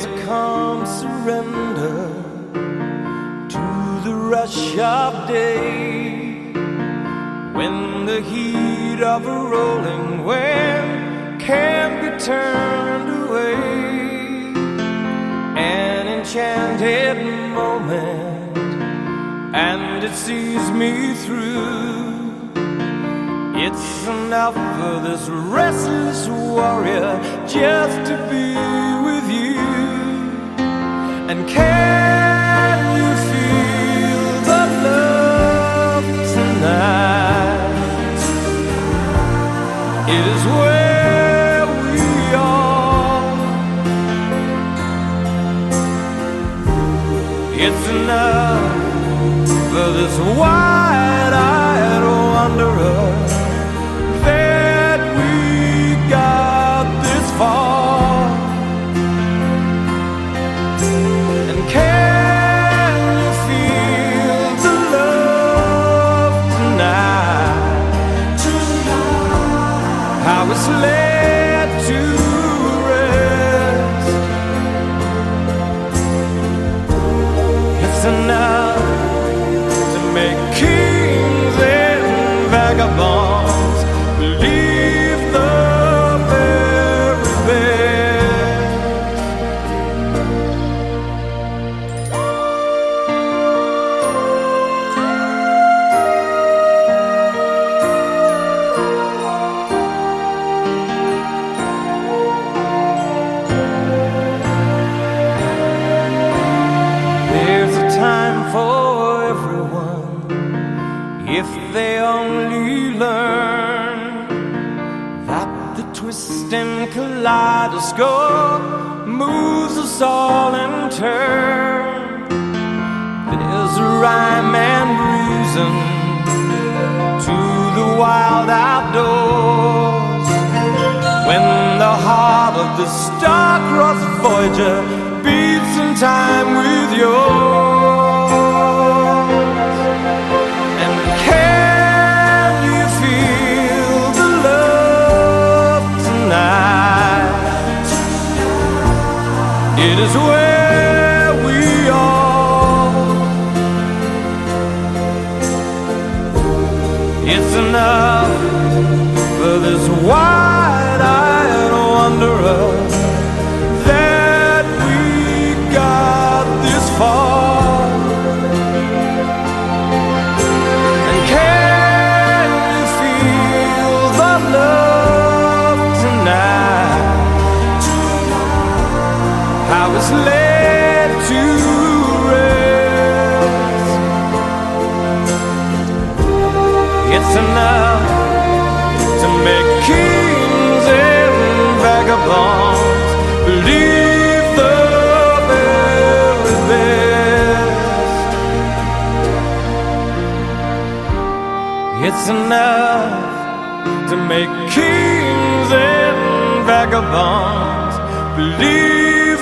There's a calm surrender to the rush of day when the heat of a rolling wave can't be turned away. An enchanted moment, and it sees me through. It's enough for this restless warrior just to be with tonight? It is where we are. It's enough for this wide-eyed Enough to make they only learn that the twisting kaleidoscope moves us all in turn. There's a rhyme and reason to the wild outdoors when the heart of the star-crossed Voyager beats in time with yours. It's enough for this wide-eyed It's enough to make kings and vagabonds believe the very best. It's enough to make kings and vagabonds believe